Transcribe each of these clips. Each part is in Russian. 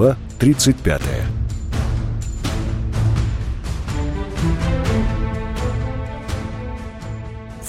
Глава 35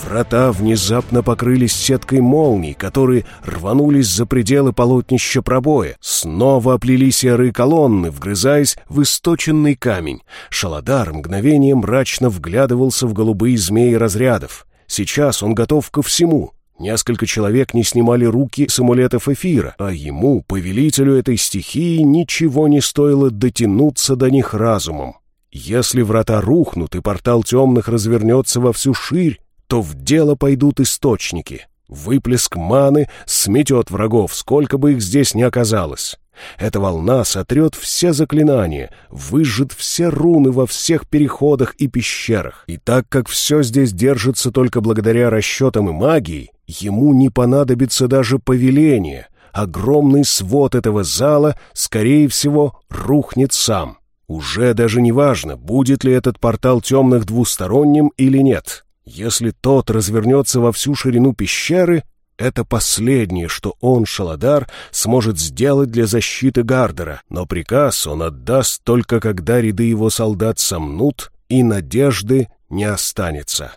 Врата внезапно покрылись сеткой молний, которые рванулись за пределы полотнища пробоя. Снова оплели серые колонны, вгрызаясь в источенный камень. Шаладар мгновением мрачно вглядывался в голубые змеи разрядов. Сейчас он готов ко всему. Несколько человек не снимали руки с амулетов эфира, а ему, повелителю этой стихии, ничего не стоило дотянуться до них разумом. Если врата рухнут и портал темных развернется во всю ширь, то в дело пойдут источники. Выплеск маны сметет врагов, сколько бы их здесь ни оказалось. Эта волна сотрет все заклинания, выжжет все руны во всех переходах и пещерах. И так как все здесь держится только благодаря расчетам и магии, ему не понадобится даже повеление. Огромный свод этого зала, скорее всего, рухнет сам. Уже даже не важно, будет ли этот портал темных двусторонним или нет. Если тот развернется во всю ширину пещеры, это последнее, что он, Шаладар, сможет сделать для защиты Гардера, но приказ он отдаст только когда ряды его солдат сомнут и надежды не останется.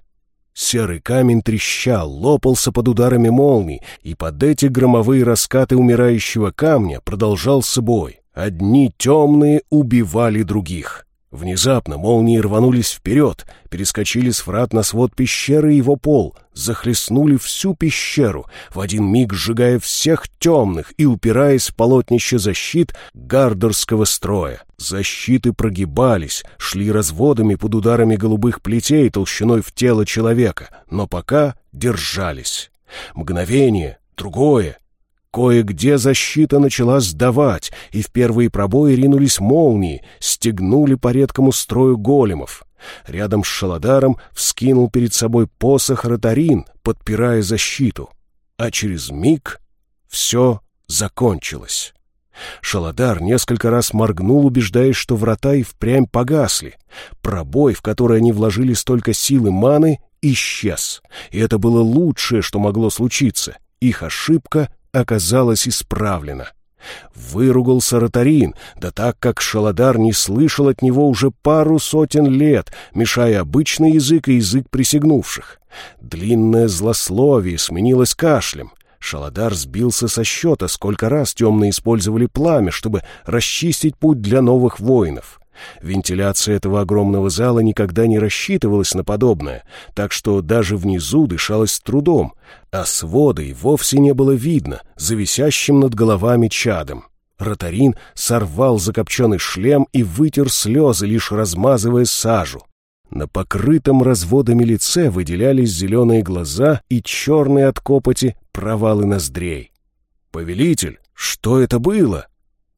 Серый камень трещал, лопался под ударами молний, и под эти громовые раскаты умирающего камня продолжался бой. Одни темные убивали других. Внезапно молнии рванулись вперед, перескочили с врат на свод пещеры и его пол, захлестнули всю пещеру, в один миг сжигая всех темных и упираясь в полотнище защит гардерского строя. Защиты прогибались, шли разводами под ударами голубых плетей толщиной в тело человека, но пока держались. Мгновение, другое, Кое-где защита начала сдавать, и в первые пробои ринулись молнии, стегнули по редкому строю големов. Рядом с Шаладаром вскинул перед собой посох Ротарин, подпирая защиту. А через миг все закончилось. Шаладар несколько раз моргнул, убеждаясь, что врата и впрямь погасли. Пробой, в который они вложили столько силы маны, исчез. И это было лучшее, что могло случиться. Их ошибка оказалась исправлена. Выругался Ротарин, да так как Шаладар не слышал от него уже пару сотен лет, мешая обычный язык и язык присягнувших. Длинное злословие сменилось кашлем. Шаладар сбился со счета, сколько раз темные использовали пламя, чтобы расчистить путь для новых воинов. Вентиляция этого огромного зала никогда не рассчитывалась на подобное, так что даже внизу дышалось с трудом, а своды вовсе не было видно за висящим над головами чадом. Ротарин сорвал закопченный шлем и вытер слезы, лишь размазывая сажу. На покрытом разводами лице выделялись зеленые глаза и черные от копоти провалы ноздрей. «Повелитель, что это было?»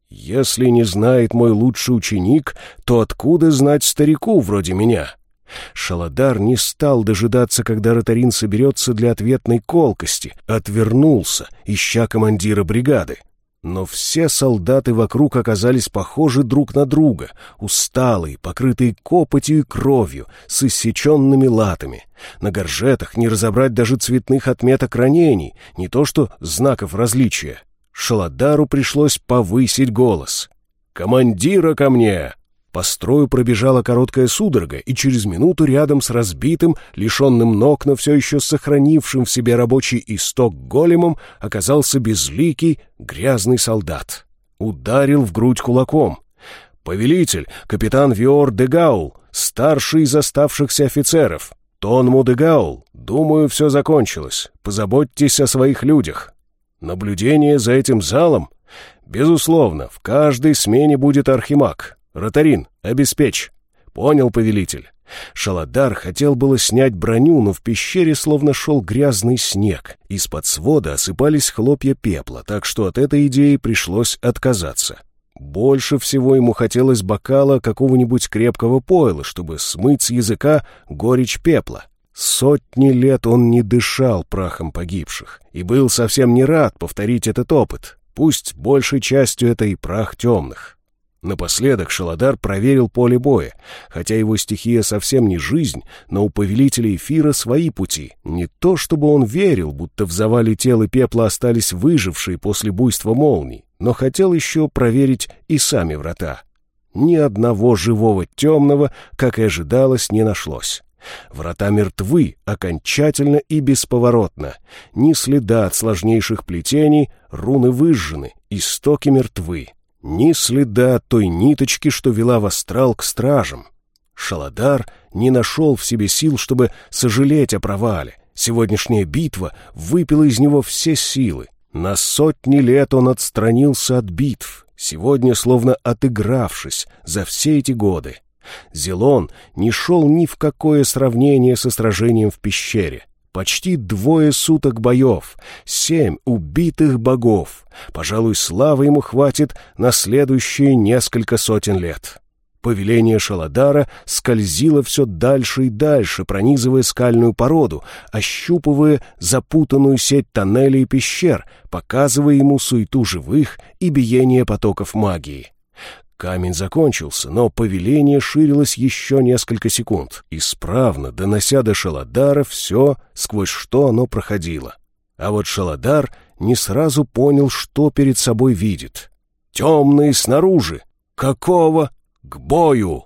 Если не знает мой лучший ученик, то откуда знать старику вроде меня? Шаладар не стал дожидаться, когда Ротарин соберется для ответной колкости, отвернулся, ища командира бригады. Но все солдаты вокруг оказались похожи друг на друга, усталые, покрытые копотью и кровью, с иссеченными латами. На горжетах не разобрать даже цветных отметок ранений, не то что знаков различия. Шаладару пришлось повысить голос. «Командира ко мне!» По строю пробежала короткая судорога, и через минуту рядом с разбитым, лишенным ног, но все еще сохранившим в себе рабочий исток големом, оказался безликий, грязный солдат. Ударил в грудь кулаком. «Повелитель, капитан Виор де Гаул, старший из оставшихся офицеров. Де Гаул, думаю, все закончилось. Позаботьтесь о своих людях. Наблюдение за этим залом? Безусловно, в каждой смене будет архимаг. Ротарин, обеспечь. Понял, повелитель. Шаладар хотел было снять броню, но в пещере словно шел грязный снег. Из-под свода осыпались хлопья пепла, так что от этой идеи пришлось отказаться. Больше всего ему хотелось бокала какого-нибудь крепкого пойла, чтобы смыть с языка горечь пепла. Сотни лет он не дышал прахом погибших и был совсем не рад повторить этот опыт, пусть большей частью это и прах темных. Напоследок Шаладар проверил поле боя, хотя его стихия совсем не жизнь, но у повелителя эфира свои пути. Не то чтобы он верил, будто в завале тел и пепла остались выжившие после буйства молний. но хотел еще проверить и сами врата. Ни одного живого темного, как и ожидалось, не нашлось. Врата мертвы окончательно и бесповоротно. Ни следа от сложнейших плетений, руны выжжены, истоки мертвы. Ни следа той ниточки, что вела в астрал к стражам. Шаладар не нашел в себе сил, чтобы сожалеть о провале. Сегодняшняя битва выпила из него все силы. На сотни лет он отстранился от битв, сегодня словно отыгравшись за все эти годы. Зелон не шел ни в какое сравнение со сражением в пещере. Почти двое суток боев, семь убитых богов. Пожалуй, славы ему хватит на следующие несколько сотен лет. Повеление Шаладара скользило все дальше и дальше, пронизывая скальную породу, ощупывая запутанную сеть тоннелей и пещер, показывая ему суету живых и биение потоков магии. Камень закончился, но повеление ширилось еще несколько секунд, исправно донося до Шаладара все, сквозь что оно проходило. А вот Шаладар не сразу понял, что перед собой видит. «Темные снаружи! Какого? К бою!»